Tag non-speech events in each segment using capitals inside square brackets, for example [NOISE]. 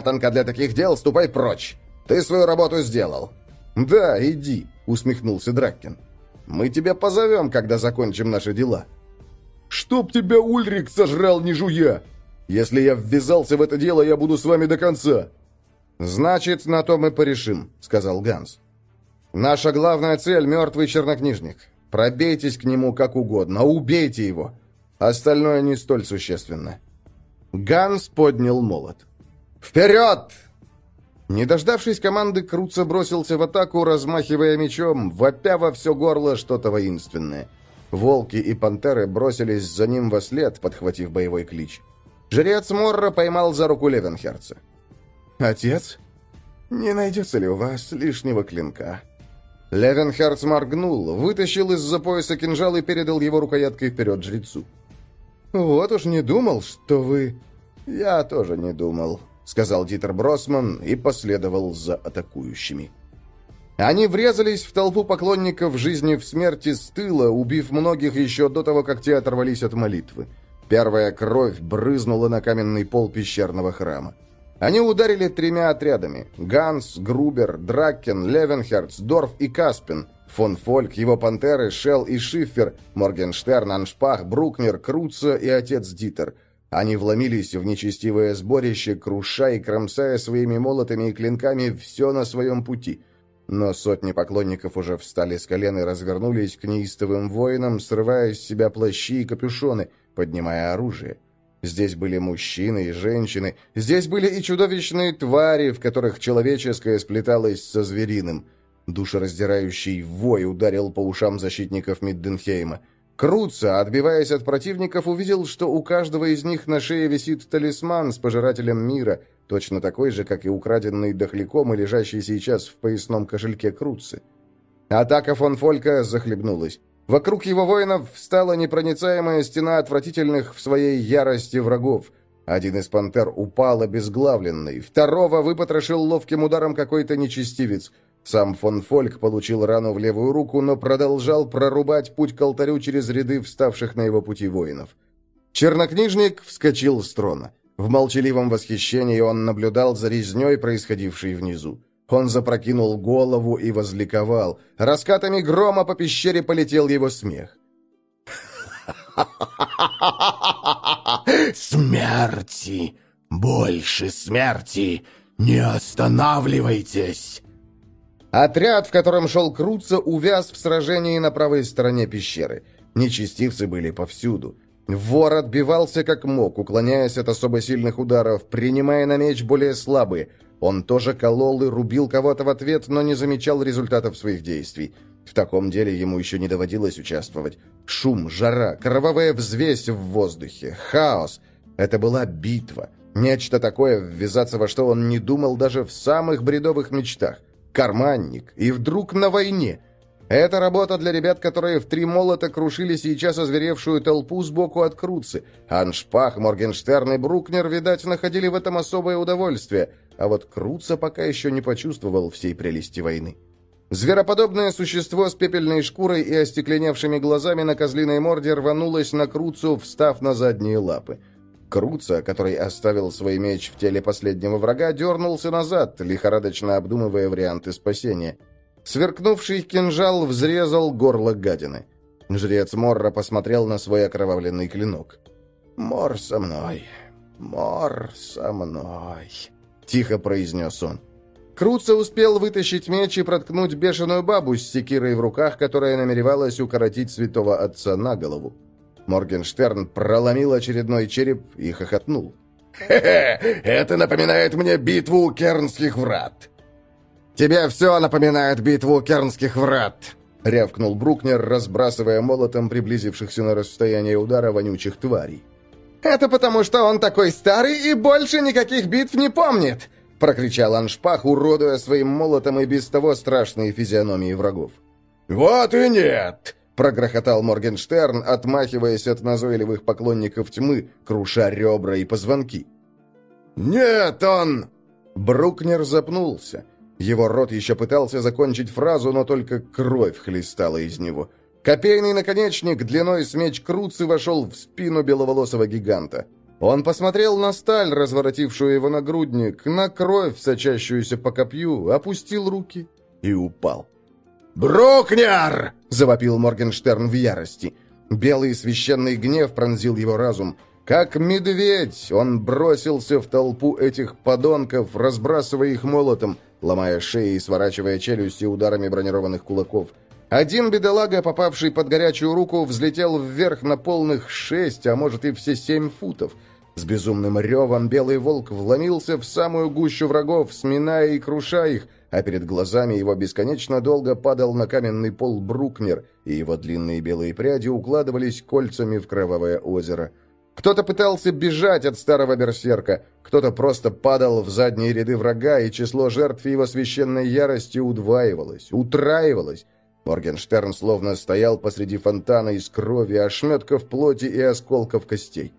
тонка для таких дел, ступай прочь. Ты свою работу сделал». «Да, иди», — усмехнулся Драккин. «Мы тебя позовем, когда закончим наши дела». «Чтоб тебя Ульрик сожрал, не жуя! Если я ввязался в это дело, я буду с вами до конца!» «Значит, на то мы порешим», — сказал Ганс. «Наша главная цель — мертвый чернокнижник. Пробейтесь к нему как угодно, убейте его. Остальное не столь существенно». Ганс поднял молот. «Вперед!» Не дождавшись команды, Круца бросился в атаку, размахивая мечом, вопя во все горло что-то воинственное. Волки и пантеры бросились за ним во след, подхватив боевой клич. Жрец Морра поймал за руку Левенхерца. «Отец, не найдется ли у вас лишнего клинка?» Левенхерц моргнул, вытащил из-за пояса кинжал и передал его рукояткой вперед жрецу. «Вот уж не думал, что вы...» «Я тоже не думал», — сказал Дитер Бросман и последовал за атакующими. Они врезались в толпу поклонников жизни в смерти с тыла, убив многих еще до того, как те оторвались от молитвы. Первая кровь брызнула на каменный пол пещерного храма. Они ударили тремя отрядами. Ганс, Грубер, Дракен, Левенхерц, Дорф и Каспин. Фон Фольк, его пантеры, Шелл и Шиффер, Моргенштерн, Аншпах, Брукнер, Круца и отец Дитер – они вломились в нечестивое сборище, круша и кромсая своими молотами и клинками все на своем пути. Но сотни поклонников уже встали с колен и развернулись к неистовым воинам, срывая с себя плащи и капюшоны, поднимая оружие. Здесь были мужчины и женщины, здесь были и чудовищные твари, в которых человеческое сплеталось со звериным. Душераздирающий вой ударил по ушам защитников Мидденхейма. Круца, отбиваясь от противников, увидел, что у каждого из них на шее висит талисман с пожирателем мира, точно такой же, как и украденный дохляком и лежащий сейчас в поясном кошельке Круцы. Атака фон Фолька захлебнулась. Вокруг его воинов встала непроницаемая стена отвратительных в своей ярости врагов. Один из пантер упал обезглавленный, второго выпотрошил ловким ударом какой-то нечестивец – сам фон Фольк получил рану в левую руку, но продолжал прорубать путь к алтарю через ряды вставших на его пути воинов. Чернокнижник вскочил с трона. В молчаливом восхищении он наблюдал за резней, происходившей внизу. Он запрокинул голову и возликовал. Раскатами грома по пещере полетел его смех. [LAUGHS] «Смерти! Больше смерти! Не останавливайтесь!» Отряд, в котором шел Круца, увяз в сражении на правой стороне пещеры. Нечестивцы были повсюду. Вор отбивался как мог, уклоняясь от особо сильных ударов, принимая на меч более слабые. Он тоже колол и рубил кого-то в ответ, но не замечал результатов своих действий. В таком деле ему еще не доводилось участвовать. Шум, жара, кровавая взвесь в воздухе, хаос. Это была битва. Нечто такое, ввязаться во что он не думал даже в самых бредовых мечтах карманник, и вдруг на войне. Это работа для ребят, которые в три молота крушили сейчас озверевшую толпу сбоку от Круцы. Аншпах, Моргенштерн и Брукнер, видать, находили в этом особое удовольствие, а вот Круца пока еще не почувствовал всей прелести войны. Звероподобное существо с пепельной шкурой и остекленевшими глазами на козлиной морде рванулось на Круцу, встав на задние лапы. Круца, который оставил свой меч в теле последнего врага, дернулся назад, лихорадочно обдумывая варианты спасения. Сверкнувший кинжал взрезал горло гадины. Жрец Морра посмотрел на свой окровавленный клинок. «Мор со мной, мор со мной», — тихо произнес он. Круца успел вытащить меч и проткнуть бешеную бабу с секирой в руках, которая намеревалась укоротить святого отца на голову. Моргенштерн проломил очередной череп и хохотнул. «Хе-хе! Это напоминает мне битву у Кернских врат!» «Тебе все напоминает битву у Кернских врат!» — рявкнул Брукнер, разбрасывая молотом приблизившихся на расстояние удара вонючих тварей. «Это потому, что он такой старый и больше никаких битв не помнит!» — прокричал Аншпах, уродуя своим молотом и без того страшные физиономии врагов. «Вот и нет!» — прогрохотал Моргенштерн, отмахиваясь от назойливых поклонников тьмы, круша ребра и позвонки. «Нет, он...» Брукнер запнулся. Его рот еще пытался закончить фразу, но только кровь хлестала из него. Копейный наконечник длиной с меч Круцы вошел в спину беловолосого гиганта. Он посмотрел на сталь, разворотившую его нагрудник, на кровь, сочащуюся по копью, опустил руки и упал. «Брукнер!» — завопил Моргенштерн в ярости. Белый священный гнев пронзил его разум. Как медведь, он бросился в толпу этих подонков, разбрасывая их молотом, ломая шеи и сворачивая челюсти ударами бронированных кулаков. Один бедолага, попавший под горячую руку, взлетел вверх на полных шесть, а может и все семь футов. С безумным ревом белый волк вломился в самую гущу врагов, сминая и крушая их, а перед глазами его бесконечно долго падал на каменный пол Брукнер, и его длинные белые пряди укладывались кольцами в кровавое озеро. Кто-то пытался бежать от старого берсерка, кто-то просто падал в задние ряды врага, и число жертв его священной ярости удваивалось, утраивалось. Моргенштерн словно стоял посреди фонтана из крови, ошметков плоти и осколков костей.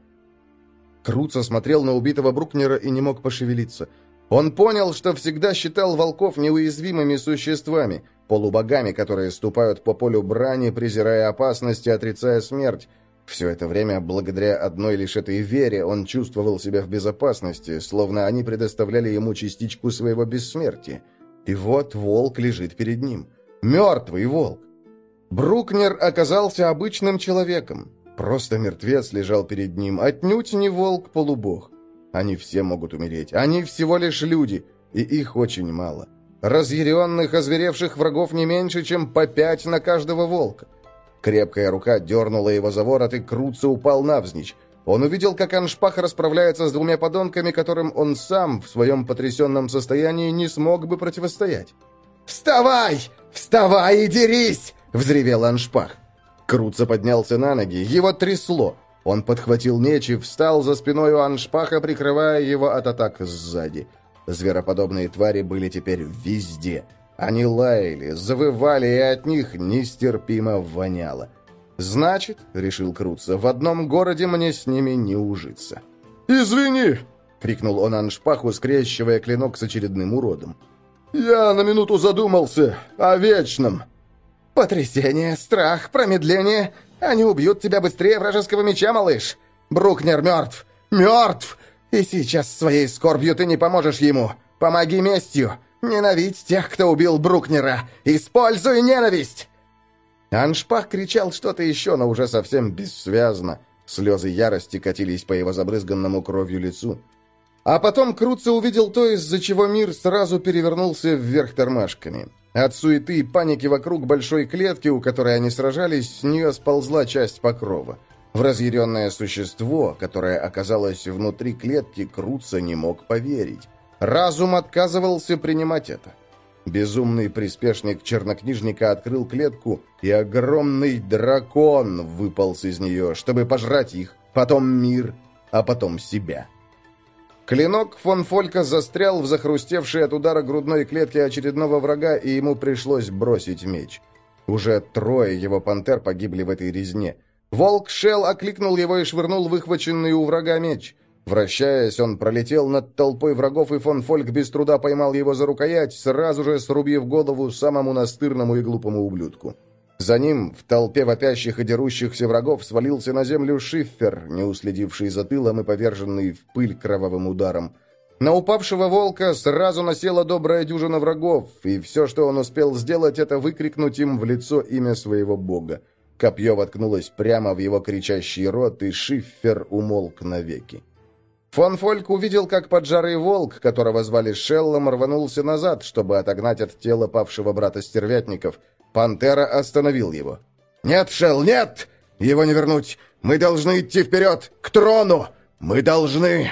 Круца смотрел на убитого Брукнера и не мог пошевелиться. Он понял, что всегда считал волков неуязвимыми существами, полубогами, которые ступают по полю брани, презирая опасности, отрицая смерть, все это время, благодаря одной лишь этой вере, он чувствовал себя в безопасности, словно они предоставляли ему частичку своего бессмертия. И вот волк лежит перед ним. Мертвый волк. Брукнер оказался обычным человеком. Просто мертвец лежал перед ним, отнюдь не волк-полубог. Они все могут умереть. Они всего лишь люди, и их очень мало. Разъяренных, озверевших врагов не меньше, чем по пять на каждого волка. Крепкая рука дернула его за ворот, и Круца упал навзничь. Он увидел, как Аншпах расправляется с двумя подонками, которым он сам в своем потрясенном состоянии не смог бы противостоять. «Вставай! Вставай и дерись!» — взревел Аншпах. Круца поднялся на ноги, его трясло. Он подхватил меч и встал за спиной у Аншпаха, прикрывая его от атак сзади. Звероподобные твари были теперь везде — они лаяли, завывали, и от них нестерпимо воняло. «Значит, — решил Круца, — в одном городе мне с ними не ужиться». «Извини!» — крикнул он Аншпаху, скрещивая клинок с очередным уродом. «Я на минуту задумался о вечном». «Потрясение, страх, промедление. Они убьют тебя быстрее вражеского меча, малыш. Брукнер мертв. Мертв! И сейчас своей скорбью ты не поможешь ему. Помоги местью. Ненавидь тех, кто убил Брукнера! Используй ненависть!» Аншпах кричал что-то еще, но уже совсем бессвязно. Слезы ярости катились по его забрызганному кровью лицу. А потом Круца увидел то, из-за чего мир сразу перевернулся вверх тормашками. От суеты и паники вокруг большой клетки, у которой они сражались, с нее сползла часть покрова. В разъяренное существо, которое оказалось внутри клетки, Круца не мог поверить. Разум отказывался принимать это. Безумный приспешник чернокнижника открыл клетку, и огромный дракон выполз из нее, чтобы пожрать их, потом мир, а потом себя. Клинок фон Фолька застрял в захрустевшей от удара грудной клетке очередного врага, и ему пришлось бросить меч. Уже трое его пантер погибли в этой резне. Волк Шел окликнул его и швырнул выхваченный у врага меч. Вращаясь, он пролетел над толпой врагов, и фон Фольк без труда поймал его за рукоять, сразу же срубив голову самому настырному и глупому ублюдку. За ним, в толпе вопящих и дерущихся врагов, свалился на землю Шиффер, не уследивший за тылом и поверженный в пыль кровавым ударом. На упавшего волка сразу насела добрая дюжина врагов, и все, что он успел сделать, это выкрикнуть им в лицо имя своего бога. Копье воткнулось прямо в его кричащий рот, и Шиффер умолк навеки. Фон Фольк увидел, как поджарый волк, которого звали Шеллом, рванулся назад, чтобы отогнать от тела павшего брата стервятников. Пантера остановил его. «Нет, Шелл, нет! Его не вернуть! Мы должны идти вперед, к трону! Мы должны...»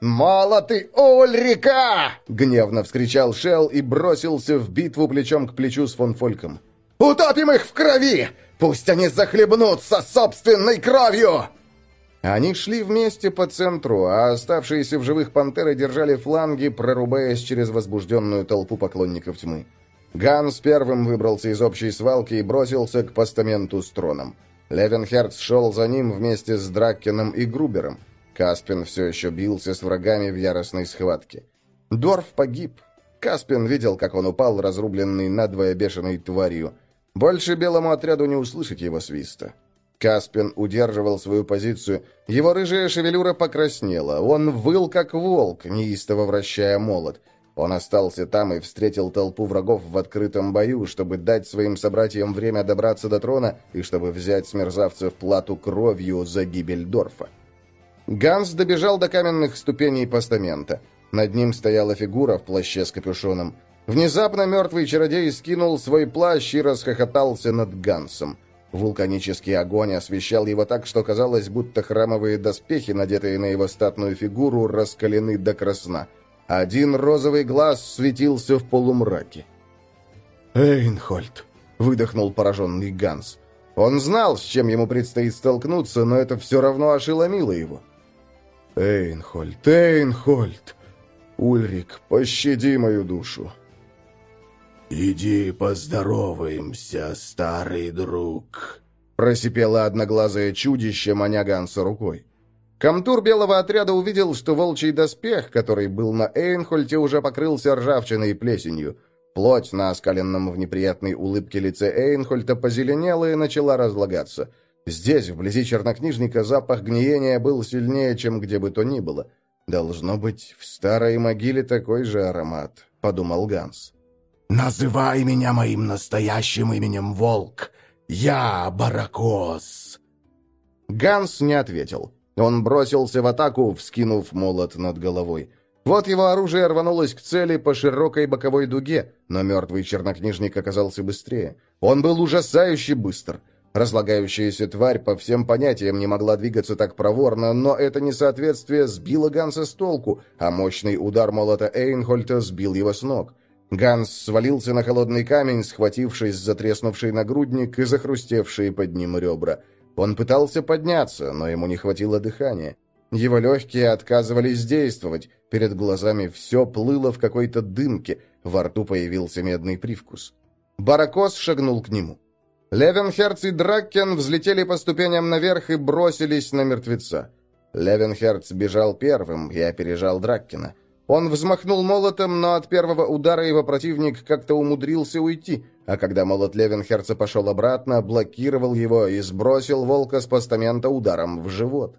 «Мало ты, Ульрика!» — гневно вскричал Шелл и бросился в битву плечом к плечу с фон Фольком. «Утопим их в крови! Пусть они захлебнутся собственной кровью!» Они шли вместе по центру, а оставшиеся в живых пантеры держали фланги, прорубаясь через возбужденную толпу поклонников тьмы. Ганс первым выбрался из общей свалки и бросился к постаменту с троном. Левенхерц шел за ним вместе с Драккеном и Грубером. Каспин все еще бился с врагами в яростной схватке. Дорф погиб. Каспин видел, как он упал, разрубленный надвое бешеной тварью. Больше белому отряду не услышать его свиста. Каспин удерживал свою позицию. Его рыжая шевелюра покраснела. Он выл, как волк, неистово вращая молот. Он остался там и встретил толпу врагов в открытом бою, чтобы дать своим собратьям время добраться до трона и чтобы взять с мерзавцев плату кровью за гибель Дорфа. Ганс добежал до каменных ступеней постамента. Над ним стояла фигура в плаще с капюшоном. Внезапно мертвый чародей скинул свой плащ и расхохотался над Гансом. Вулканический огонь освещал его так, что казалось, будто храмовые доспехи, надетые на его статную фигуру, раскалены до красна. Один розовый глаз светился в полумраке. «Эйнхольд!» — выдохнул пораженный Ганс. Он знал, с чем ему предстоит столкнуться, но это все равно ошеломило его. «Эйнхольд! Эйнхольд! Ульрик, пощади мою душу!» «Иди поздороваемся, старый друг», — просипело одноглазое чудище, маня Ганса рукой. Комтур белого отряда увидел, что волчий доспех, который был на Эйнхольте, уже покрылся ржавчиной и плесенью. Плоть на оскаленном в неприятной улыбке лице Эйнхольта позеленела и начала разлагаться. Здесь, вблизи чернокнижника, запах гниения был сильнее, чем где бы то ни было. «Должно быть, в старой могиле такой же аромат», — подумал Ганс. «Называй меня моим настоящим именем, Волк! Я Баракос!» Ганс не ответил. Он бросился в атаку, вскинув молот над головой. Вот его оружие рванулось к цели по широкой боковой дуге, но мертвый чернокнижник оказался быстрее. Он был ужасающе быстр. Разлагающаяся тварь по всем понятиям не могла двигаться так проворно, но это несоответствие сбило Ганса с толку, а мощный удар молота Эйнхольта сбил его с ног. Ганс свалился на холодный камень, схватившись за треснувший нагрудник и захрустевшие под ним ребра. Он пытался подняться, но ему не хватило дыхания. Его легкие отказывались действовать, перед глазами все плыло в какой-то дымке, во рту появился медный привкус. Баракос шагнул к нему. Левенхерц и Драккен взлетели по ступеням наверх и бросились на мертвеца. Левенхерц бежал первым и опережал Драккена. Он взмахнул молотом, но от первого удара его противник как-то умудрился уйти, а когда молот Левенхерца пошел обратно, блокировал его и сбросил волка с постамента ударом в живот.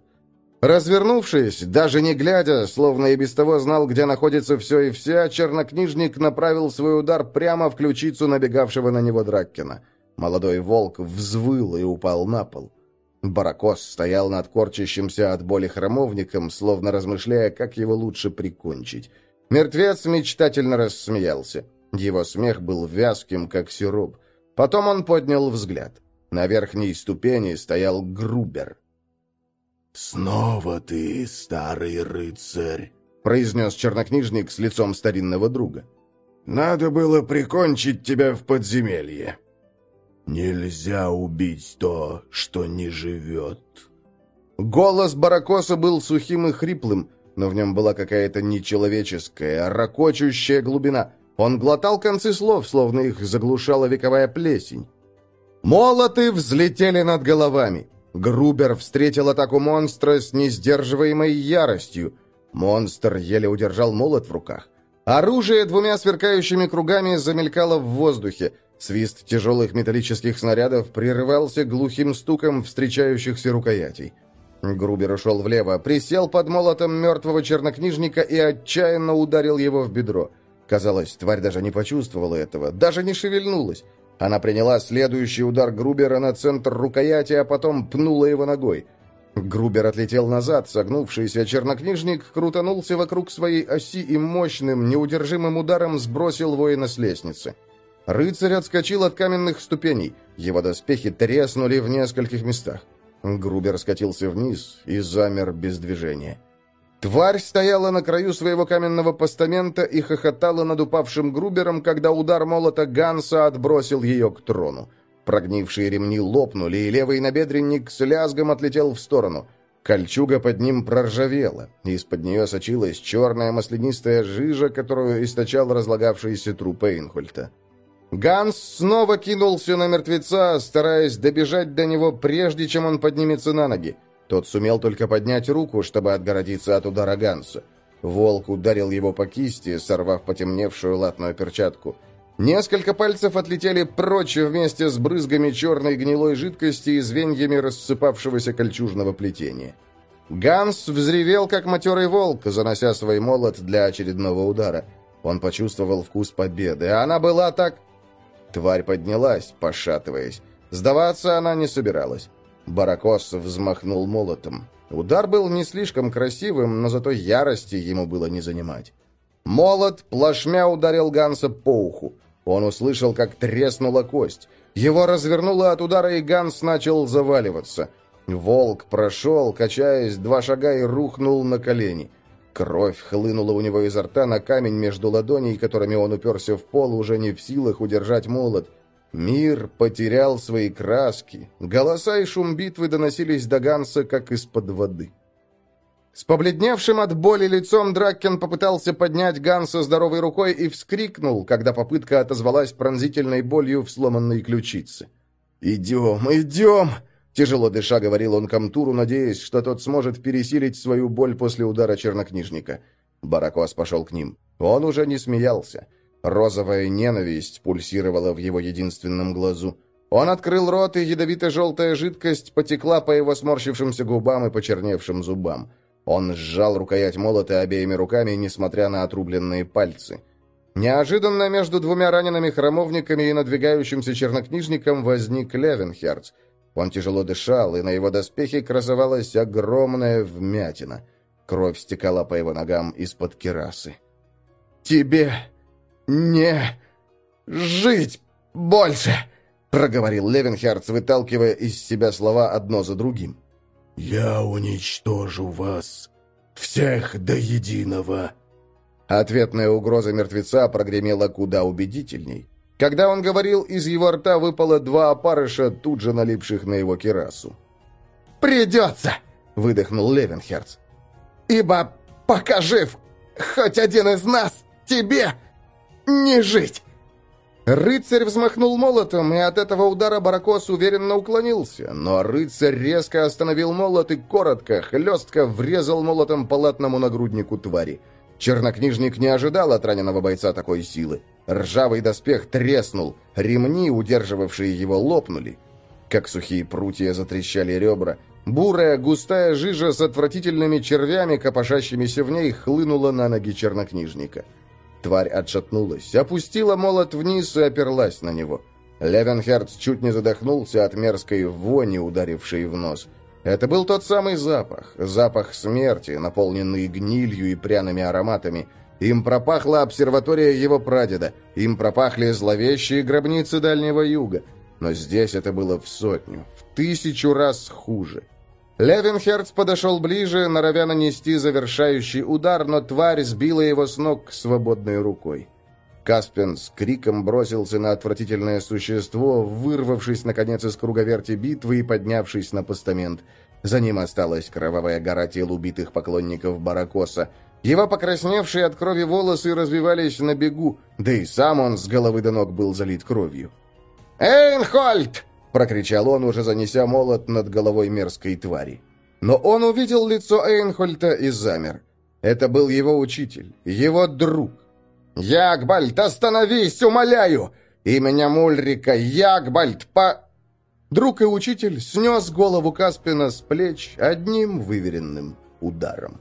Развернувшись, даже не глядя, словно и без того знал, где находится все и вся, чернокнижник направил свой удар прямо в ключицу набегавшего на него Драккина. Молодой волк взвыл и упал на пол. Баракос стоял над корчащимся от боли храмовником, словно размышляя, как его лучше прикончить. Мертвец мечтательно рассмеялся. Его смех был вязким, как сироп. Потом он поднял взгляд. На верхней ступени стоял Грубер. «Снова ты, старый рыцарь», — произнес чернокнижник с лицом старинного друга. «Надо было прикончить тебя в подземелье». Нельзя убить то, что не живет. Голос Баракоса был сухим и хриплым, но в нем была какая-то нечеловеческая, ракочущая глубина. Он глотал концы слов, словно их заглушала вековая плесень. Молоты взлетели над головами. Грубер встретил атаку монстра с несдерживаемой яростью. Монстр еле удержал молот в руках. Оружие двумя сверкающими кругами замелькало в воздухе. Свист тяжелых металлических снарядов прерывался глухим стуком встречающихся рукоятей. Грубер ушел влево, присел под молотом мертвого чернокнижника и отчаянно ударил его в бедро. Казалось, тварь даже не почувствовала этого, даже не шевельнулась. Она приняла следующий удар Грубера на центр рукояти, а потом пнула его ногой. Грубер отлетел назад, согнувшийся чернокнижник крутанулся вокруг своей оси и мощным, неудержимым ударом сбросил воина с лестницы. Рыцарь отскочил от каменных ступеней. Его доспехи треснули в нескольких местах. Грубер скатился вниз и замер без движения. Тварь стояла на краю своего каменного постамента и хохотала над упавшим Грубером, когда удар молота Ганса отбросил ее к трону. Прогнившие ремни лопнули, и левый набедренник с лязгом отлетел в сторону. Кольчуга под ним проржавела. Из-под нее сочилась черная маслянистая жижа, которую источал разлагавшийся труп Эйнхольта. Ганс снова кинулся на мертвеца, стараясь добежать до него, прежде чем он поднимется на ноги. Тот сумел только поднять руку, чтобы отгородиться от удара Ганса. Волк ударил его по кисти, сорвав потемневшую латную перчатку. Несколько пальцев отлетели прочь вместе с брызгами черной гнилой жидкости и звеньями рассыпавшегося кольчужного плетения. Ганс взревел, как матерый волк, занося свой молот для очередного удара. Он почувствовал вкус победы, а она была так... Тварь поднялась, пошатываясь. Сдаваться она не собиралась. Баракос взмахнул молотом. Удар был не слишком красивым, но зато ярости ему было не занимать. Молот плашмя ударил Ганса по уху. Он услышал, как треснула кость. Его развернуло от удара, и Ганс начал заваливаться. Волк прошел, качаясь, два шага и рухнул на колени. Кровь хлынула у него изо рта на камень между ладоней, которыми он уперся в пол, уже не в силах удержать молот. Мир потерял свои краски. Голоса и шум битвы доносились до Ганса, как из-под воды. С побледневшим от боли лицом Драккен попытался поднять Ганса здоровой рукой и вскрикнул, когда попытка отозвалась пронзительной болью в сломанной ключице. «Идем, идем!» Тяжело дыша, говорил он Камтуру, надеясь, что тот сможет пересилить свою боль после удара чернокнижника. Баракос пошел к ним. Он уже не смеялся. Розовая ненависть пульсировала в его единственном глазу. Он открыл рот, и ядовито-желтая жидкость потекла по его сморщившимся губам и почерневшим зубам. Он сжал рукоять молота обеими руками, несмотря на отрубленные пальцы. Неожиданно между двумя ранеными храмовниками и надвигающимся чернокнижником возник Левенхерц. Он тяжело дышал, и на его доспехе красовалась огромная вмятина. Кровь стекала по его ногам из-под керасы. «Тебе не жить больше!» — проговорил Левенхерц, выталкивая из себя слова одно за другим. «Я уничтожу вас всех до единого!» Ответная угроза мертвеца прогремела куда убедительней. Когда он говорил, из его рта выпало два опарыша, тут же налипших на его кирасу. «Придется!» — выдохнул Левенхерц. «Ибо пока жив хоть один из нас, тебе не жить!» Рыцарь взмахнул молотом, и от этого удара Баракос уверенно уклонился, но рыцарь резко остановил молот и коротко, хлестко врезал молотом по латному нагруднику твари. Чернокнижник не ожидал от раненого бойца такой силы. Ржавый доспех треснул, ремни, удерживавшие его, лопнули. Как сухие прутья затрещали ребра. Бурая, густая жижа с отвратительными червями, копошащимися в ней, хлынула на ноги чернокнижника. Тварь отшатнулась, опустила молот вниз и оперлась на него. Левенхерц чуть не задохнулся от мерзкой вони, ударившей в нос. Это был тот самый запах, запах смерти, наполненный гнилью и пряными ароматами. Им пропахла обсерватория его прадеда, им пропахли зловещие гробницы Дальнего Юга. Но здесь это было в сотню, в тысячу раз хуже. Левенхерц подошел ближе, норовя нанести завершающий удар, но тварь сбила его с ног свободной рукой. Каспин с криком бросился на отвратительное существо, вырвавшись, наконец, из круговерти битвы и поднявшись на постамент. За ним осталась кровавая гора тел убитых поклонников Баракоса. Его покрасневшие от крови волосы развивались на бегу, да и сам он с головы до ног был залит кровью. «Эйнхольд!» — прокричал он, уже занеся молот над головой мерзкой твари. Но он увидел лицо Эйнхольта и замер. Это был его учитель, его друг. «Ягбальд, остановись, умоляю! Именем Ульрика Ягбальд по...» Друг и учитель снес голову Каспина с плеч одним выверенным ударом.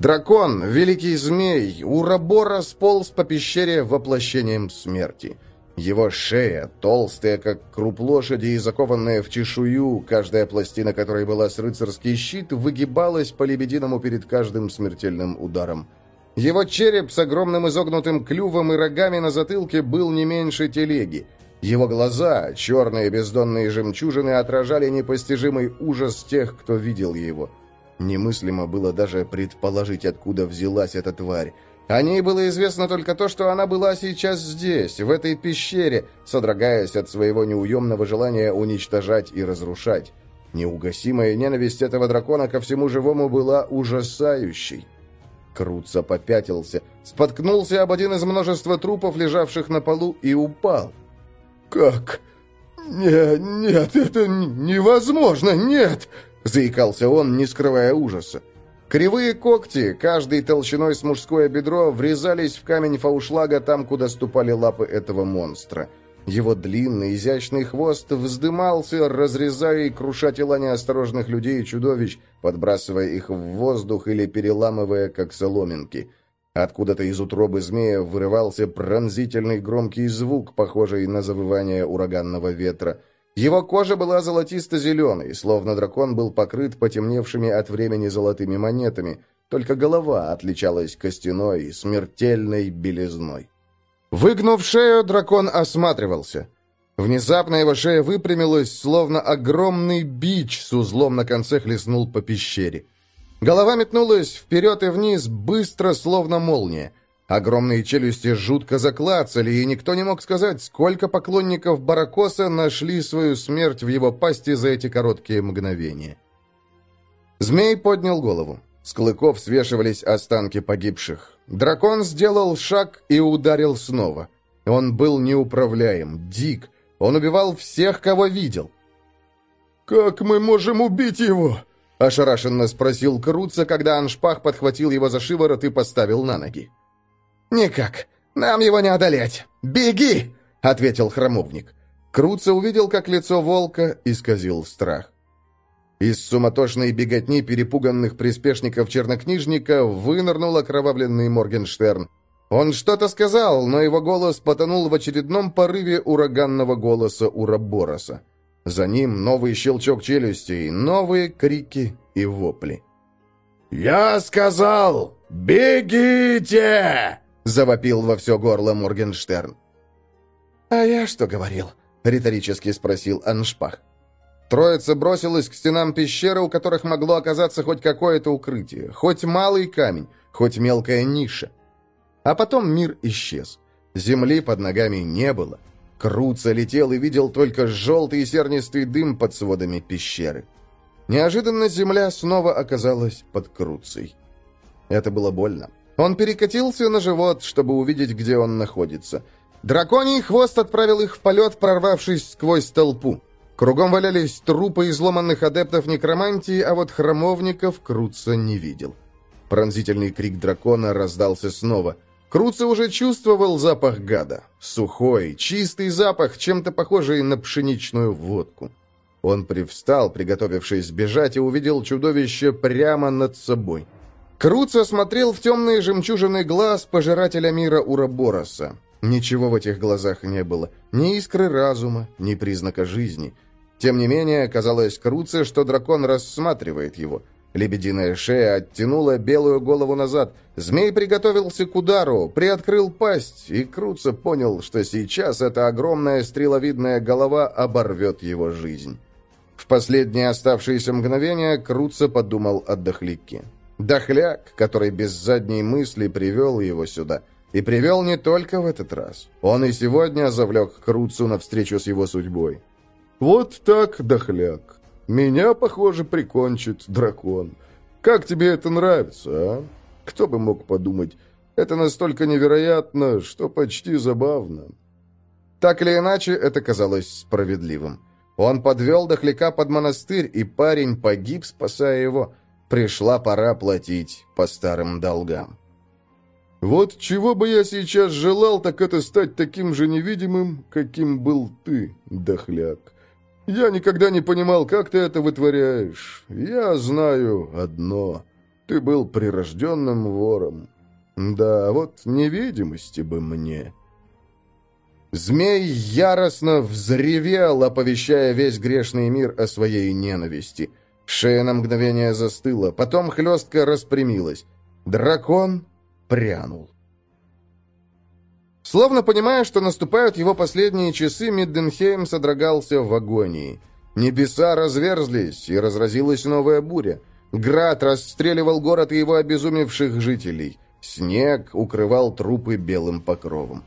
Дракон, великий змей, Урабора сполз по пещере воплощением смерти — его шея, толстая, как круп лошади и закованная в чешую, каждая пластина которой была с рыцарский щит, выгибалась по лебединому перед каждым смертельным ударом. Его череп с огромным изогнутым клювом и рогами на затылке был не меньше телеги. Его глаза, черные бездонные жемчужины, отражали непостижимый ужас тех, кто видел его. Немыслимо было даже предположить, откуда взялась эта тварь. О ней было известно только то, что она была сейчас здесь, в этой пещере, содрогаясь от своего неуемного желания уничтожать и разрушать. Неугасимая ненависть этого дракона ко всему живому была ужасающей. Круца попятился, споткнулся об один из множества трупов, лежавших на полу, и упал. «Как? Не, нет, это невозможно, нет!» — заикался он, не скрывая ужаса. Кривые когти, каждый толщиной с мужское бедро, врезались в камень фаушлага там, куда ступали лапы этого монстра. Его длинный, изящный хвост вздымался, разрезая и круша тела неосторожных людей и чудовищ, подбрасывая их в воздух или переламывая, как соломинки. Откуда-то из утробы змея вырывался пронзительный громкий звук, похожий на завывание ураганного ветра. Его кожа была золотисто-зеленой, словно дракон был покрыт потемневшими от времени золотыми монетами, только голова отличалась костяной, смертельной белизной. Выгнув шею, дракон осматривался. Внезапно его шея выпрямилась, словно огромный бич с узлом на конце хлестнул по пещере. Голова метнулась вперед и вниз, быстро, словно молния. Огромные челюсти жутко заклацали, и никто не мог сказать, сколько поклонников Баракоса нашли свою смерть в его пасти за эти короткие мгновения. Змей поднял голову. С клыков свешивались останки погибших. Дракон сделал шаг и ударил снова. Он был неуправляем, дик. Он убивал всех, кого видел. «Как мы можем убить его?» – ошарашенно спросил Круца, когда Аншпах подхватил его за шиворот и поставил на ноги. «Никак. Нам его не одолеть. Беги!» — ответил храмовник. Круца увидел, как лицо волка исказил страх. Из суматошной беготни перепуганных приспешников чернокнижника вынырнул окровавленный Моргенштерн. Он что-то сказал, но его голос потонул в очередном порыве ураганного голоса Урабороса. За ним новый щелчок челюстей, новые крики и вопли. «Я сказал, бегите!» — завопил во все горло Моргенштерн. «А я что говорил?» — риторически спросил Аншпах. Троица бросилась к стенам пещеры, у которых могло оказаться хоть какое-то укрытие, хоть малый камень, хоть мелкая ниша. А потом мир исчез. Земли под ногами не было. Круца летел и видел только желтый сернистый дым под сводами пещеры. Неожиданно земля снова оказалась под Круцей. Это было больно. Он перекатился на живот, чтобы увидеть, где он находится. Драконий хвост отправил их в полет, прорвавшись сквозь толпу. Кругом валялись трупы изломанных адептов некромантии, а вот храмовников Круца не видел. Пронзительный крик дракона раздался снова. Круца уже чувствовал запах гада. Сухой, чистый запах, чем-то похожий на пшеничную водку. Он привстал, приготовившись бежать, и увидел чудовище прямо над собой — Круца смотрел в темные жемчужины глаз пожирателя мира Урабороса. Ничего в этих глазах не было. Ни искры разума, ни признака жизни. Тем не менее, казалось Круце, что дракон рассматривает его. Лебединая шея оттянула белую голову назад. Змей приготовился к удару, приоткрыл пасть, и Круце понял, что сейчас эта огромная стреловидная голова оборвет его жизнь. В последние оставшиеся мгновения Круце подумал о дохляке. Дохляк, который без задней мысли привел его сюда. И привел не только в этот раз. Он и сегодня завлек Круцу навстречу с его судьбой. «Вот так, Дохляк. Меня, похоже, прикончит дракон. Как тебе это нравится, а? Кто бы мог подумать, это настолько невероятно, что почти забавно». Так или иначе, это казалось справедливым. Он подвел Дохляка под монастырь, и парень погиб, спасая его. Пришла пора платить по старым долгам. «Вот чего бы я сейчас желал, так это стать таким же невидимым, каким был ты, дохляк. Я никогда не понимал, как ты это вытворяешь. Я знаю одно. Ты был прирожденным вором. Да, вот невидимости бы мне». Змей яростно взревел, оповещая весь грешный мир о своей ненависти. Шея на мгновение застыла, потом хлестко распрямилась. Дракон прянул. Словно понимая, что наступают его последние часы, Мидденхейм содрогался в агонии. Небеса разверзлись, и разразилась новая буря. Град расстреливал город и его обезумевших жителей. Снег укрывал трупы белым покровом.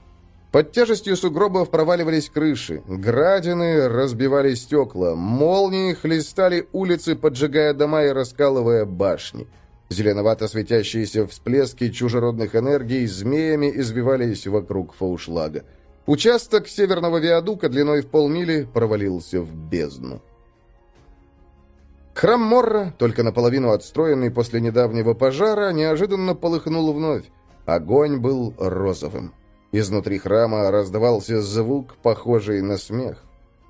Под тяжестью сугробов проваливались крыши, градины разбивали стекла, молнии хлестали улицы, поджигая дома и раскалывая башни. Зеленовато светящиеся всплески чужеродных энергий змеями извивались вокруг фаушлага. Участок северного виадука длиной в полмили провалился в бездну. Храм Морра, только наполовину отстроенный после недавнего пожара, неожиданно полыхнул вновь. Огонь был розовым. Изнутри храма раздавался звук, похожий на смех.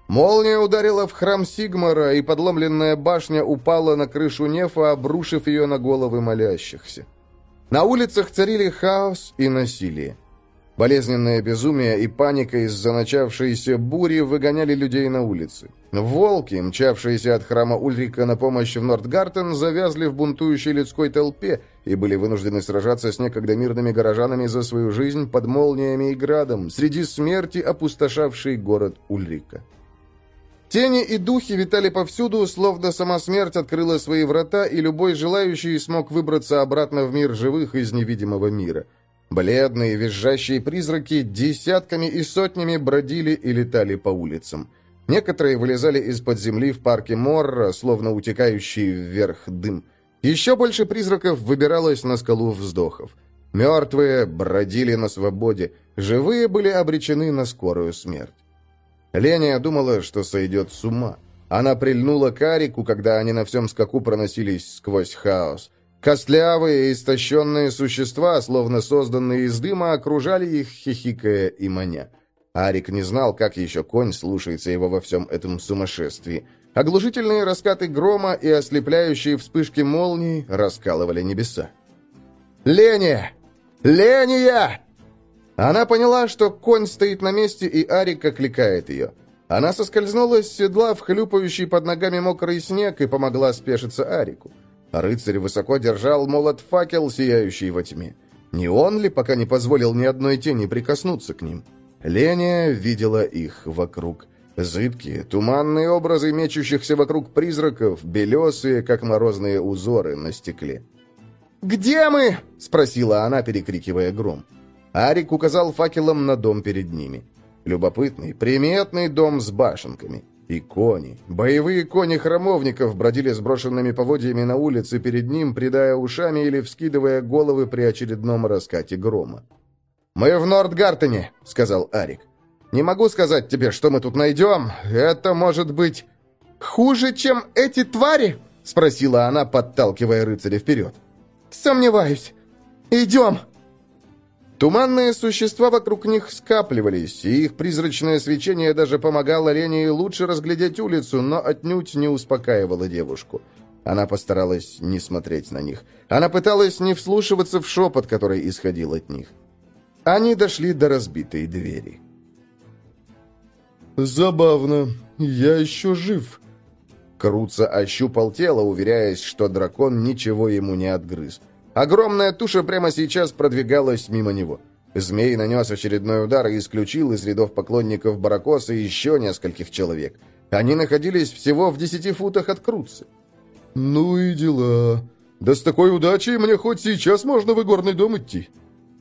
Молния ударила в храм Сигмара, и подломленная башня упала на крышу нефа, обрушив ее на головы молящихся. На улицах царили хаос и насилие. Болезненное безумие и паника из-за начавшейся бури выгоняли людей на улицы. Волки, мчавшиеся от храма Ульрика на помощь в Нортгартен, завязли в бунтующей людской толпе и были вынуждены сражаться с некогда мирными горожанами за свою жизнь под молниями и градом, среди смерти опустошавший город Ульрика. Тени и духи витали повсюду, словно сама смерть открыла свои врата, и любой желающий смог выбраться обратно в мир живых из невидимого мира – Бледные, визжащие призраки десятками и сотнями бродили и летали по улицам. Некоторые вылезали из-под земли в парке Морра, словно утекающий вверх дым. Еще больше призраков выбиралось на скалу вздохов. Мертвые бродили на свободе, живые были обречены на скорую смерть. Леня думала, что сойдет с ума. Она прильнула к Арику, когда они на всем скаку проносились сквозь хаос. Костлявые, истощенные существа, словно созданные из дыма, окружали их, хихикая и маня. Арик не знал, как еще конь слушается его во всем этом сумасшествии. Оглушительные раскаты грома и ослепляющие вспышки молний раскалывали небеса. «Леня! Леня!» Она поняла, что конь стоит на месте, и Арик окликает ее. Она соскользнула с седла в хлюпающий под ногами мокрый снег и помогла спешиться Арику. Рыцарь высоко держал молот-факел, сияющий во тьме. Не он ли пока не позволил ни одной тени прикоснуться к ним? Леня видела их вокруг. Зыбкие, туманные образы мечущихся вокруг призраков, белесые, как морозные узоры на стекле. «Где мы?» — спросила она, перекрикивая гром. Арик указал факелом на дом перед ними. Любопытный, приметный дом с башенками. И кони. Боевые кони храмовников бродили сброшенными поводьями на улице перед ним, придая ушами или вскидывая головы при очередном раскате грома. «Мы в Нордгартене», — сказал Арик. «Не могу сказать тебе, что мы тут найдем. Это может быть...» «Хуже, чем эти твари?» — спросила она, подталкивая рыцаря вперед. «Сомневаюсь. Идем!» Туманные существа вокруг них скапливались, и их призрачное свечение даже помогало Лене лучше разглядеть улицу, но отнюдь не успокаивало девушку. Она постаралась не смотреть на них. Она пыталась не вслушиваться в шепот, который исходил от них. Они дошли до разбитой двери. «Забавно. Я еще жив». Круца ощупал тело, уверяясь, что дракон ничего ему не отгрыз. Огромная туша прямо сейчас продвигалась мимо него. Змей нанес очередной удар и исключил из рядов поклонников Баракоса еще нескольких человек. Они находились всего в десяти футах от Круца. «Ну и дела. Да с такой удачей мне хоть сейчас можно в игорный дом идти».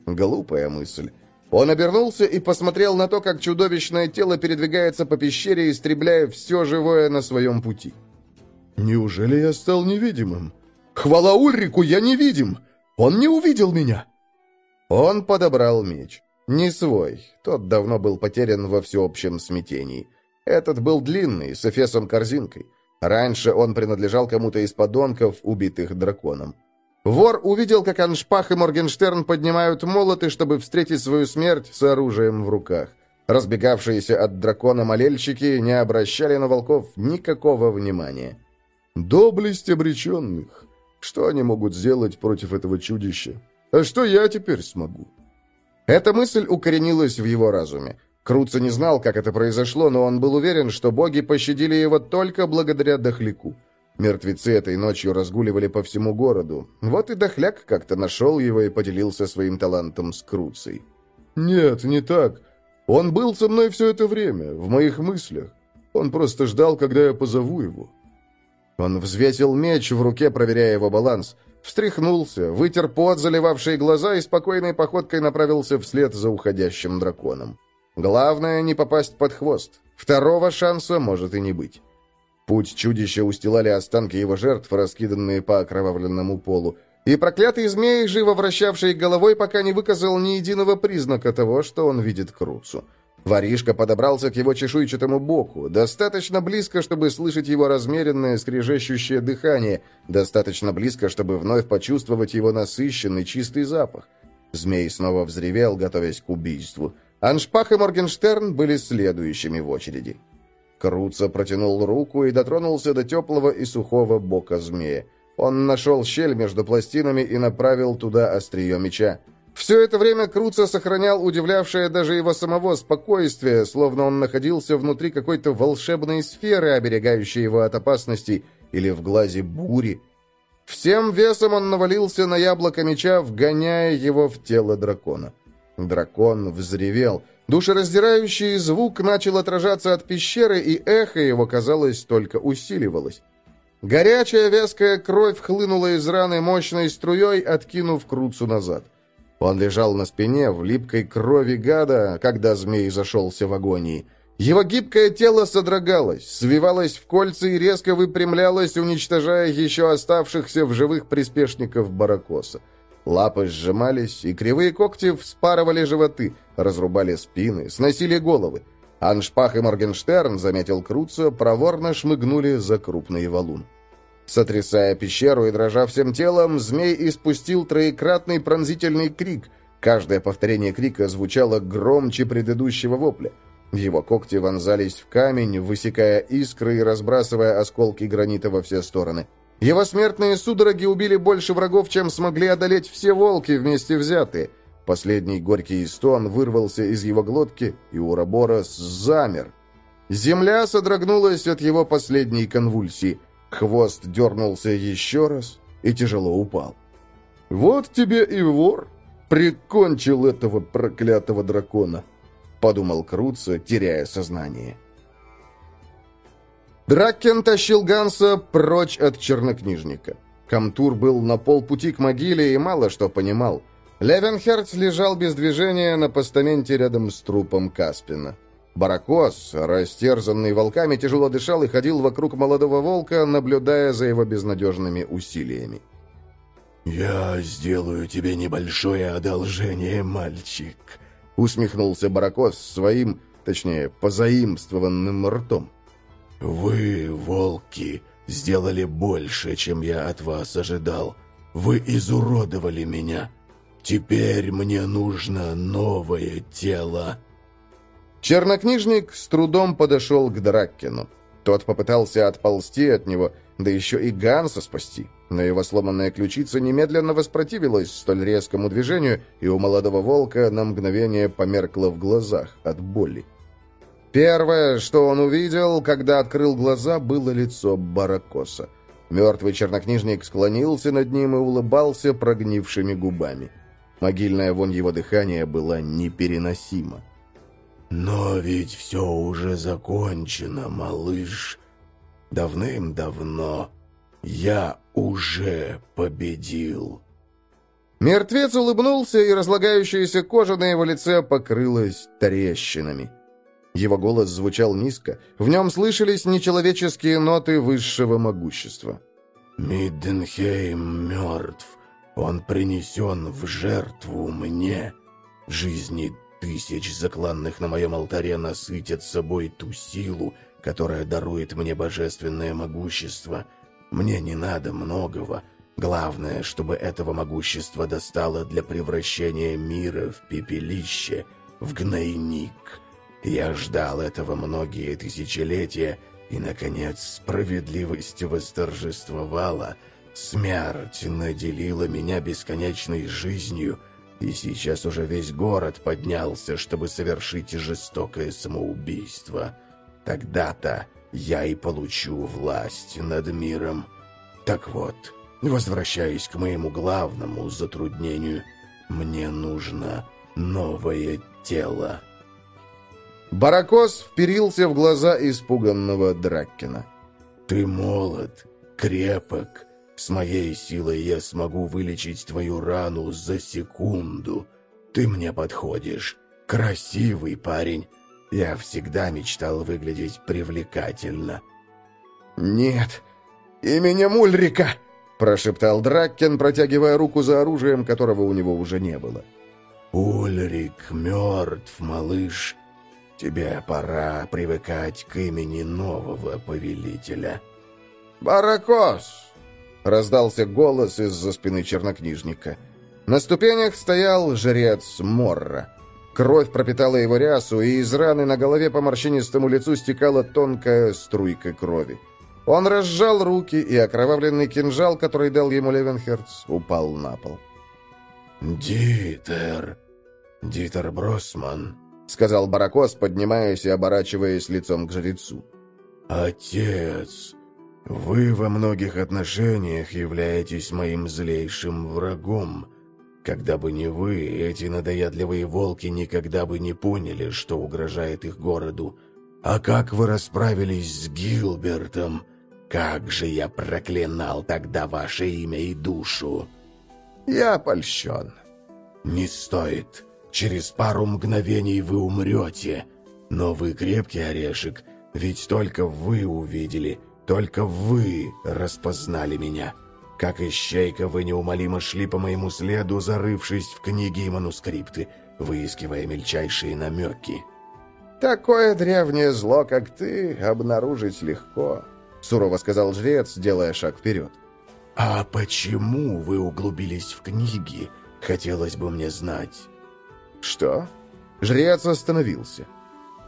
Глупая мысль. Он обернулся и посмотрел на то, как чудовищное тело передвигается по пещере, истребляя все живое на своем пути. «Неужели я стал невидимым?» Хвала Ульрику, я невидим! Он не увидел меня!» Он подобрал меч. Не свой. Тот давно был потерян во всеобщем смятении. Этот был длинный, с эфесом-корзинкой. Раньше он принадлежал кому-то из подонков, убитых драконом. Вор увидел, как Аншпах и Моргенштерн поднимают молоты, чтобы встретить свою смерть с оружием в руках. Разбегавшиеся от дракона молельщики не обращали на волков никакого внимания. «Доблесть обреченных», что они могут сделать против этого чудища? А что я теперь смогу? Эта мысль укоренилась в его разуме. Круца не знал, как это произошло, но он был уверен, что боги пощадили его только благодаря Дохляку. Мертвецы этой ночью разгуливали по всему городу. Вот и Дохляк как-то нашел его и поделился своим талантом с Круцей. «Нет, не так. Он был со мной все это время, в моих мыслях. Он просто ждал, когда я позову его. Он взвесил меч в руке, проверяя его баланс. Встряхнулся, вытер пот, заливавший глаза, и спокойной походкой направился вслед за уходящим драконом. Главное не попасть под хвост. Второго шанса может и не быть. Путь чудища устилали останки его жертв, раскиданные по окровавленному полу. И проклятый змей, живо вращавший головой, пока не выказал ни единого признака того, что он видит Круцу. Воришка подобрался к его чешуйчатому боку, достаточно близко, чтобы слышать его размеренное, скрежещущее дыхание, достаточно близко, чтобы вновь почувствовать его насыщенный, чистый запах. Змей снова взревел, готовясь к убийству. Аншпах и Моргенштерн были следующими в очереди. Круца протянул руку и дотронулся до теплого и сухого бока змея. Он нашел щель между пластинами и направил туда острие меча. Все это время Круца сохранял удивлявшее даже его самого спокойствие, словно он находился внутри какой-то волшебной сферы, оберегающей его от опасностей, или в глазе бури. Всем весом он навалился на яблоко меча, вгоняя его в тело дракона. Дракон взревел. Душераздирающий звук начал отражаться от пещеры, и эхо его, казалось, только усиливалось. Горячая вязкая кровь хлынула из раны мощной струей, откинув Круцу назад. Он лежал на спине в липкой крови гада, когда змей зашелся в агонии. Его гибкое тело содрогалось, свивалось в кольца и резко выпрямлялось, уничтожая еще оставшихся в живых приспешников Баракоса. Лапы сжимались, и кривые когти вспарывали животы, разрубали спины, сносили головы. Аншпах и Моргенштерн, заметил Круца, проворно шмыгнули за крупный валун. Сотрясая пещеру и дрожа всем телом, змей испустил троекратный пронзительный крик. Каждое повторение крика звучало громче предыдущего вопля. Его когти вонзались в камень, высекая искры и разбрасывая осколки гранита во все стороны. Его смертные судороги убили больше врагов, чем смогли одолеть все волки вместе взятые. Последний горький стон вырвался из его глотки, и Ураборос замер. Земля содрогнулась от его последней конвульсии – Хвост дернулся еще раз и тяжело упал. «Вот тебе и вор! Прикончил этого проклятого дракона!» — подумал Круца, теряя сознание. Дракен тащил Ганса прочь от чернокнижника. Камтур был на полпути к могиле и мало что понимал. Левенхерц лежал без движения на постаменте рядом с трупом Каспина. Баракос, растерзанный волками, тяжело дышал и ходил вокруг молодого волка, наблюдая за его безнадежными усилиями. «Я сделаю тебе небольшое одолжение, мальчик», — усмехнулся Баракос своим, точнее, позаимствованным ртом. «Вы, волки, сделали больше, чем я от вас ожидал. Вы изуродовали меня. Теперь мне нужно новое тело». Чернокнижник с трудом подошел к Драккину. Тот попытался отползти от него, да еще и Ганса спасти. Но его сломанная ключица немедленно воспротивилась столь резкому движению, и у молодого волка на мгновение померкло в глазах от боли. Первое, что он увидел, когда открыл глаза, было лицо Баракоса. Мертвый чернокнижник склонился над ним и улыбался прогнившими губами. Могильная вонь его дыхания была непереносима. «Но ведь все уже закончено, малыш. Давным-давно я уже победил». Мертвец улыбнулся, и разлагающаяся кожа на его лице покрылась трещинами. Его голос звучал низко. В нем слышались нечеловеческие ноты высшего могущества. «Мидденхейм мертв. Он принесен в жертву мне. Жизни тысяч закланных на моем алтаре насытят собой ту силу, которая дарует мне божественное могущество. Мне не надо многого. Главное, чтобы этого могущества достало для превращения мира в пепелище, в гнойник. Я ждал этого многие тысячелетия, и, наконец, справедливость восторжествовала. Смерть наделила меня бесконечной жизнью — и сейчас уже весь город поднялся, чтобы совершить жестокое самоубийство. Тогда-то я и получу власть над миром. Так вот, возвращаясь к моему главному затруднению, мне нужно новое тело. Баракос вперился в глаза испуганного Драккина. «Ты молод, крепок, с моей силой я смогу вылечить твою рану за секунду. Ты мне подходишь. Красивый парень. Я всегда мечтал выглядеть привлекательно». «Нет, именем Ульрика!» – прошептал Драккен, протягивая руку за оружием, которого у него уже не было. «Ульрик мертв, малыш. тебе пора привыкать к имени нового повелителя». «Баракос!» — раздался голос из-за спины чернокнижника. На ступенях стоял жрец Морра. Кровь пропитала его рясу, и из раны на голове по морщинистому лицу стекала тонкая струйка крови. Он разжал руки, и окровавленный кинжал, который дал ему Левенхерц, упал на пол. «Дитер! Дитер Бросман!» — сказал Баракос, поднимаясь и оборачиваясь лицом к жрецу. «Отец, вы во многих отношениях являетесь моим злейшим врагом. Когда бы не вы, эти надоедливые волки никогда бы не поняли, что угрожает их городу. А как вы расправились с Гилбертом? Как же я проклинал тогда ваше имя и душу!» «Я польщен». «Не стоит. Через пару мгновений вы умрете. Но вы крепкий орешек, ведь только вы увидели, только вы распознали меня. Как ищейка вы неумолимо шли по моему следу, зарывшись в книги и манускрипты, выискивая мельчайшие намеки. «Такое древнее зло, как ты, обнаружить легко», — сурово сказал жрец, делая шаг вперед. «А почему вы углубились в книги? Хотелось бы мне знать». «Что?» Жрец остановился.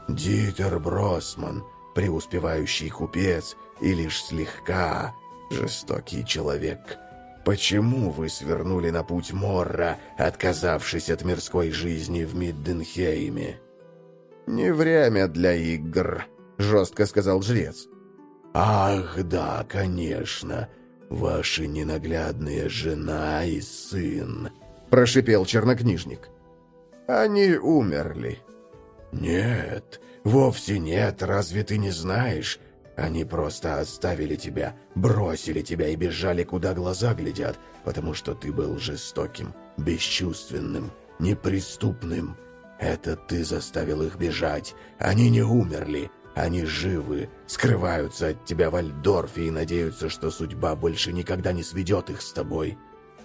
«Дитер Бросман, преуспевающий купец и лишь слегка жестокий человек. Почему вы свернули на путь Морра, отказавшись от мирской жизни в Мидденхейме?» «Не время для игр», — жестко сказал жрец. «Ах, да, конечно, ваши ненаглядные жена и сын», — прошипел чернокнижник. Они умерли. Нет, вовсе нет, разве ты не знаешь? Они просто оставили тебя, бросили тебя и бежали, куда глаза глядят, потому что ты был жестоким, бесчувственным, неприступным. Это ты заставил их бежать. Они не умерли, они живы, скрываются от тебя в Альдорфе и надеются, что судьба больше никогда не сведет их с тобой.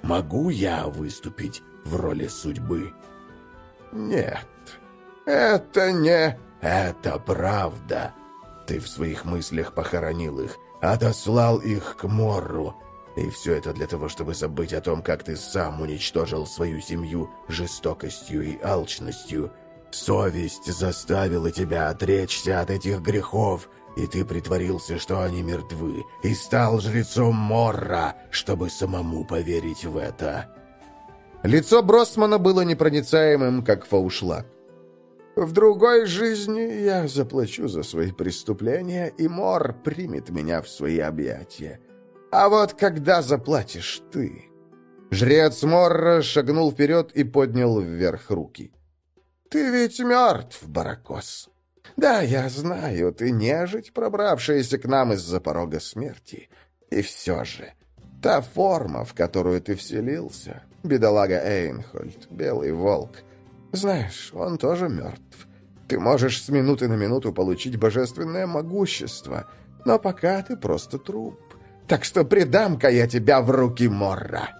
Могу я выступить в роли судьбы?» «Нет, это не...» «Это правда. Ты в своих мыслях похоронил их, отослал их к Морру. И все это для того, чтобы забыть о том, как ты сам уничтожил свою семью жестокостью и алчностью. Совесть заставила тебя отречься от этих грехов, и ты притворился, что они мертвы, и стал жрецом Морра, чтобы самому поверить в это». Лицо Бросмана было непроницаемым, как фаушлаг. «В другой жизни я заплачу за свои преступления, и Мор примет меня в свои объятия. А вот когда заплатишь ты...» Жрец Морра шагнул вперед и поднял вверх руки. «Ты ведь мертв, Баракос. Да, я знаю, ты нежить, пробравшаяся к нам из-за порога смерти. И все же, та форма, в которую ты вселился, Бедолага Эйнхольд, белый волк. Знаешь, он тоже мертв. Ты можешь с минуты на минуту получить божественное могущество, но пока ты просто труп. Так что предам-ка я тебя в руки Морра».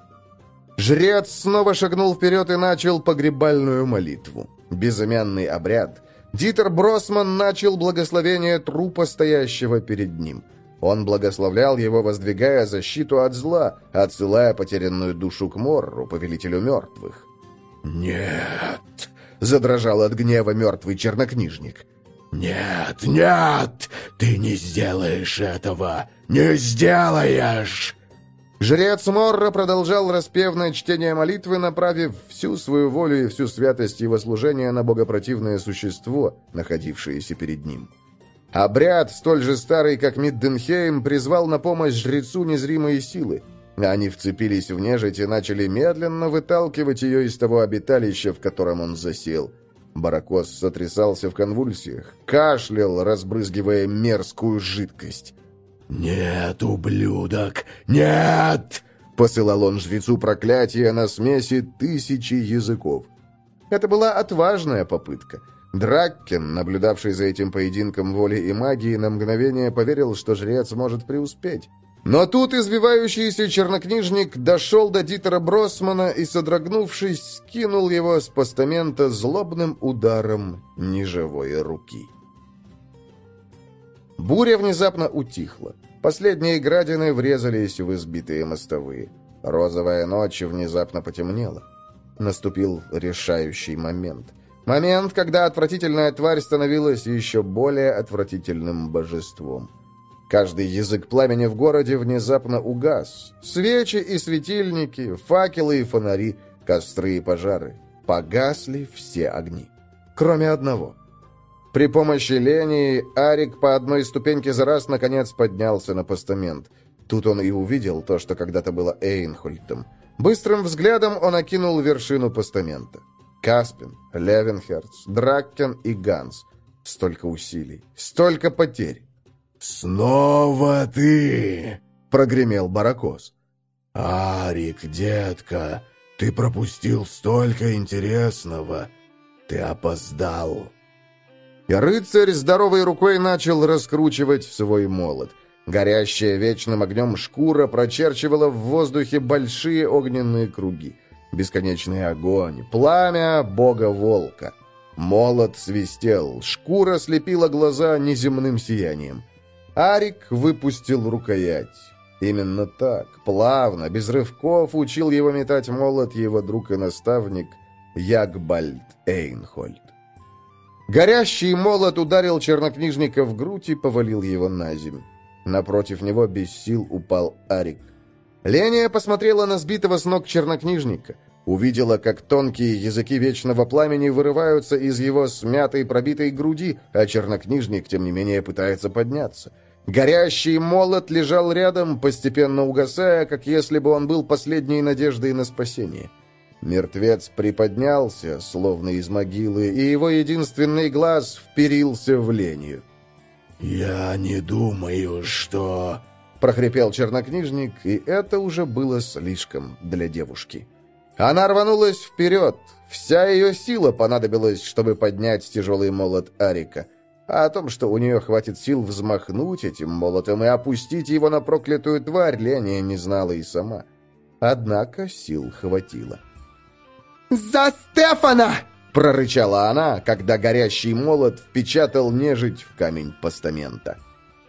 Жрец снова шагнул вперед и начал погребальную молитву. Безымянный обряд. Дитер Бросман начал благословение трупа, стоящего перед ним – он благословлял его, воздвигая защиту от зла, отсылая потерянную душу к Морру, повелителю мертвых. «Нет!» — задрожал от гнева мертвый чернокнижник. «Нет, нет! Ты не сделаешь этого! Не сделаешь!» Жрец Морра продолжал распевное чтение молитвы, направив всю свою волю и всю святость его служения на богопротивное существо, находившееся перед ним. Обряд, столь же старый, как Мидденхейм, призвал на помощь жрецу незримые силы. Они вцепились в нежить и начали медленно выталкивать ее из того обиталища, в котором он засел. Баракос сотрясался в конвульсиях, кашлял, разбрызгивая мерзкую жидкость. «Нет, ублюдок, нет!» Посылал он жрецу проклятия на смеси тысячи языков. Это была отважная попытка — Драккен, наблюдавший за этим поединком воли и магии, на мгновение поверил, что жрец может преуспеть. Но тут извивающийся чернокнижник дошел до Дитера Бросмана и, содрогнувшись, скинул его с постамента злобным ударом неживой руки. Буря внезапно утихла. Последние градины врезались в избитые мостовые. Розовая ночь внезапно потемнела. Наступил решающий момент. Момент, когда отвратительная тварь становилась еще более отвратительным божеством. Каждый язык пламени в городе внезапно угас. Свечи и светильники, факелы и фонари, костры и пожары. Погасли все огни. Кроме одного. При помощи Лени Арик по одной ступеньке за раз наконец поднялся на постамент. Тут он и увидел то, что когда-то было Эйнхольтом. Быстрым взглядом он окинул вершину постамента. Каспин, Левенхерц, Драккен и Ганс. Столько усилий, столько потерь. «Снова ты!» — прогремел Баракос. «Арик, детка, ты пропустил столько интересного. Ты опоздал». И рыцарь здоровой рукой начал раскручивать свой молот. Горящая вечным огнем шкура прочерчивала в воздухе большие огненные круги. Бесконечный огонь, пламя бога-волка. Молот свистел, шкура слепила глаза неземным сиянием. Арик выпустил рукоять. Именно так, плавно, без рывков, учил его метать молот его друг и наставник Ягбальд Эйнхольд. Горящий молот ударил чернокнижника в грудь и повалил его на землю. Напротив него без сил упал Арик. Ления посмотрела на сбитого с ног чернокнижника. Увидела, как тонкие языки вечного пламени вырываются из его смятой пробитой груди, а чернокнижник, тем не менее, пытается подняться. Горящий молот лежал рядом, постепенно угасая, как если бы он был последней надеждой на спасение. Мертвец приподнялся, словно из могилы, и его единственный глаз вперился в ленью. «Я не думаю, что...» — прохрипел чернокнижник, и это уже было слишком для девушки. Она рванулась вперед. Вся ее сила понадобилась, чтобы поднять тяжелый молот Арика. А о том, что у нее хватит сил взмахнуть этим молотом и опустить его на проклятую тварь, Леня не знала и сама. Однако сил хватило. «За Стефана!» — прорычала она, когда горящий молот впечатал нежить в камень постамента.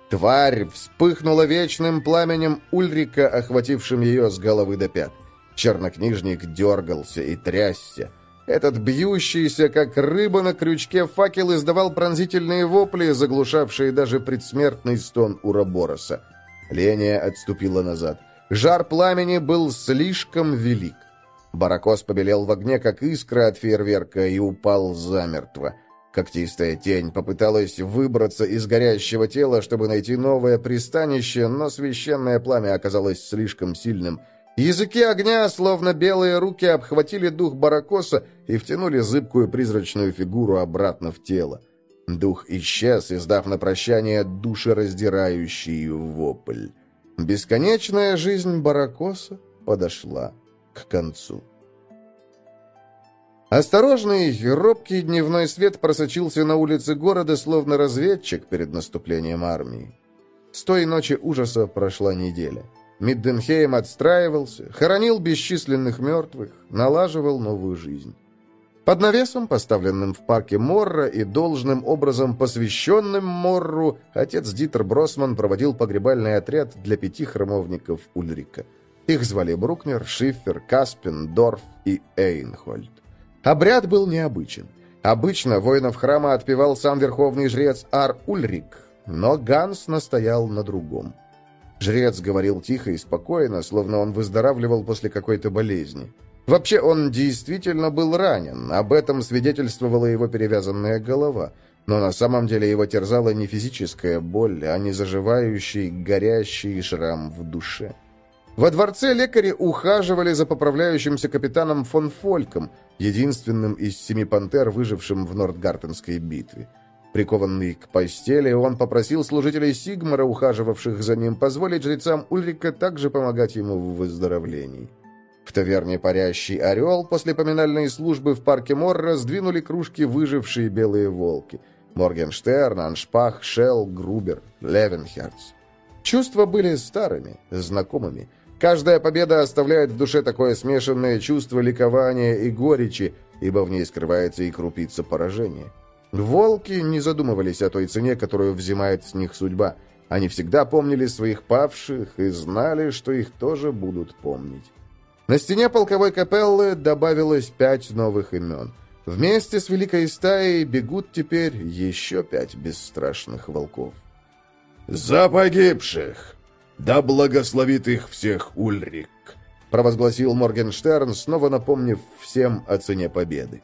Тварь вспыхнула вечным пламенем Ульрика, охватившим ее с головы до пят. Чернокнижник дергался и трясся. Этот бьющийся, как рыба на крючке, факел издавал пронзительные вопли, заглушавшие даже предсмертный стон Урабороса. Ления отступила назад. Жар пламени был слишком велик. Баракос побелел в огне, как искра от фейерверка, и упал замертво. Когтистая тень попыталась выбраться из горящего тела, чтобы найти новое пристанище, но священное пламя оказалось слишком сильным — Языки огня, словно белые руки, обхватили дух Баракоса и втянули зыбкую призрачную фигуру обратно в тело. Дух исчез, издав на прощание душераздирающий вопль. Бесконечная жизнь Баракоса подошла к концу. Осторожный, робкий дневной свет просочился на улицы города, словно разведчик перед наступлением армии. С той ночи ужаса прошла неделя. Мидденхейм отстраивался, хоронил бесчисленных мертвых, налаживал новую жизнь. Под навесом, поставленным в парке Морра и должным образом посвященным Морру, отец Дитер Бросман проводил погребальный отряд для пяти храмовников Ульрика. Их звали Брукнер, Шиффер, Каспин, Дорф и Эйнхольд. Обряд был необычен. Обычно воинов храма отпевал сам верховный жрец Ар Ульрик, но Ганс настоял на другом. Жрец говорил тихо и спокойно, словно он выздоравливал после какой-то болезни. Вообще, он действительно был ранен, об этом свидетельствовала его перевязанная голова. Но на самом деле его терзала не физическая боль, а не заживающий, горящий шрам в душе. Во дворце лекари ухаживали за поправляющимся капитаном фон Фольком, единственным из семи пантер, выжившим в Нордгартенской битве. Прикованный к постели, он попросил служителей Сигмара, ухаживавших за ним, позволить жрецам Ульрика также помогать ему в выздоровлении. В таверне «Парящий орел» после поминальной службы в парке Морра сдвинули кружки выжившие белые волки. Моргенштерн, Аншпах, Шелл, Грубер, Левенхерц. Чувства были старыми, знакомыми. Каждая победа оставляет в душе такое смешанное чувство ликования и горечи, ибо в ней скрывается и крупица поражения. Волки не задумывались о той цене, которую взимает с них судьба. Они всегда помнили своих павших и знали, что их тоже будут помнить. На стене полковой капеллы добавилось пять новых имен. Вместе с Великой Стаей бегут теперь еще пять бесстрашных волков. «За погибших! Да благословит их всех Ульрик!» провозгласил Моргенштерн, снова напомнив всем о цене победы.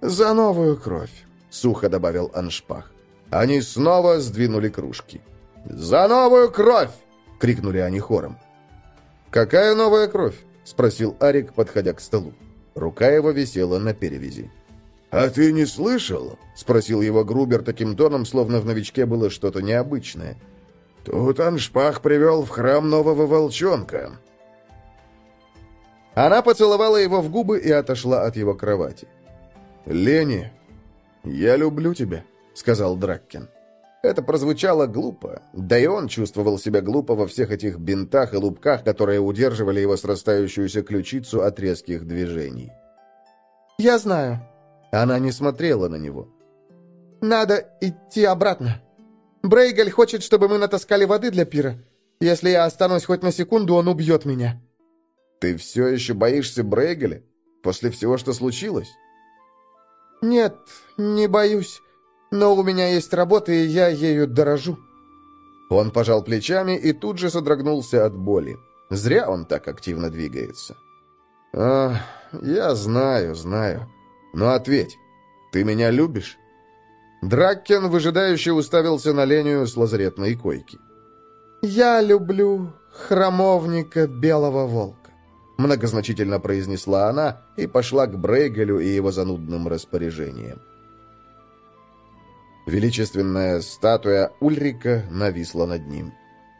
«За новую кровь!» — сухо добавил Аншпах. Они снова сдвинули кружки. «За новую кровь!» — крикнули они хором. «Какая новая кровь?» — спросил Арик, подходя к столу. Рука его висела на перевязи. «А ты не слышал?» — спросил его Грубер таким тоном, словно в новичке было что-то необычное. «Тут Аншпах привел в храм нового волчонка». Она поцеловала его в губы и отошла от его кровати. «Лени, я люблю тебя», — сказал Драккен. Это прозвучало глупо, да и он чувствовал себя глупо во всех этих бинтах и лупках, которые удерживали его срастающуюся ключицу от резких движений. «Я знаю», она не смотрела на него. «Надо идти обратно. Брейгель хочет, чтобы мы натаскали воды для пира. Если я останусь хоть на секунду, он убьет меня». «Ты все еще боишься Брейгеля? После всего, что случилось?» «Нет, не боюсь. Но у меня есть работа, и я ею дорожу». Он пожал плечами и тут же содрогнулся от боли. Зря он так активно двигается. «А, я знаю, знаю. «Ну ответь, ты меня любишь?» Драккен выжидающе уставился на Лению с лазаретной койки. «Я люблю храмовника Белого Волка», — многозначительно произнесла она и пошла к Брейгелю и его занудным распоряжениям. Величественная статуя Ульрика нависла над ним.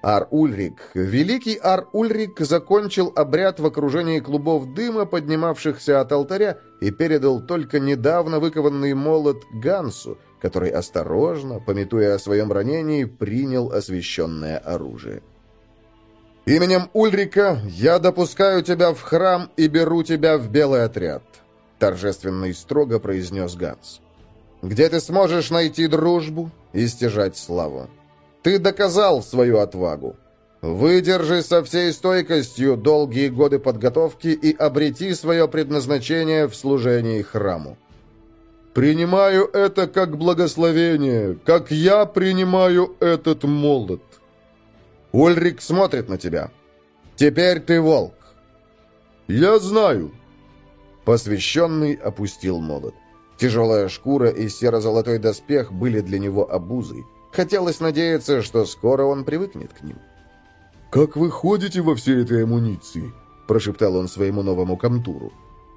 Ар-Ульрик, великий Ар-Ульрик закончил обряд в окружении клубов дыма, поднимавшихся от алтаря, и передал только недавно выкованный молот Гансу, который осторожно, пометуя о своем ранении, принял освященное оружие. «Именем Ульрика я допускаю тебя в храм и беру тебя в белый отряд», торжественно и строго произнес Ганс. «Где ты сможешь найти дружбу и стяжать славу?» Ты доказал свою отвагу. Выдержи со всей стойкостью долгие годы подготовки и обрети свое предназначение в служении храму. Принимаю это как благословение, как я принимаю этот молот. Ульрик смотрит на тебя. Теперь ты волк. Я знаю. Посвященный опустил молот. Тяжелая шкура и серо-золотой доспех были для него обузой. Хотелось надеяться, что скоро он привыкнет к ним. «Как вы ходите во всей этой амуниции?» – прошептал он своему новому комтуру.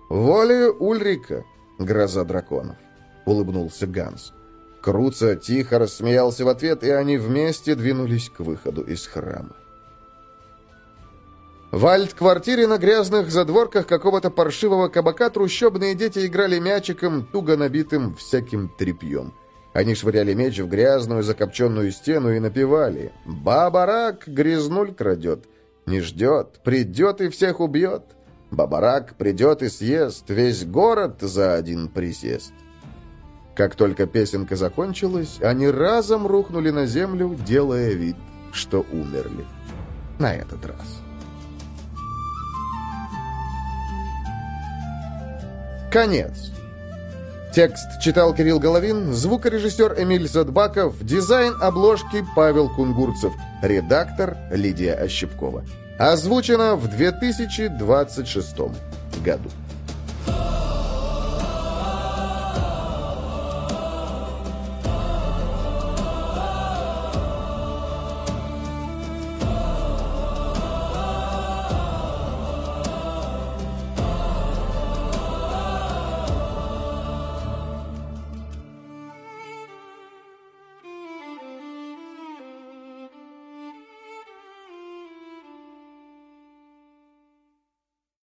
«Волею Ульрика, гроза драконов», – улыбнулся Ганс. Круца тихо рассмеялся в ответ, и они вместе двинулись к выходу из храма. В альт-квартире на грязных задворках какого-то паршивого кабака трущобные дети играли мячиком, туго набитым всяким тряпьем. Они швыряли меч в грязную закопченную стену и напевали «Бабарак грязнуль крадет, не ждет, придет и всех убьет. Бабарак придет и съест весь город за один присест». Как только песенка закончилась, они разом рухнули на землю, делая вид, что умерли. На этот раз. Конец. Текст читал Кирилл Головин, звукорежиссер Эмиль Задбаков, дизайн обложки Павел Кунгурцев, редактор Лидия Ощепкова. Озвучено в 2026 году.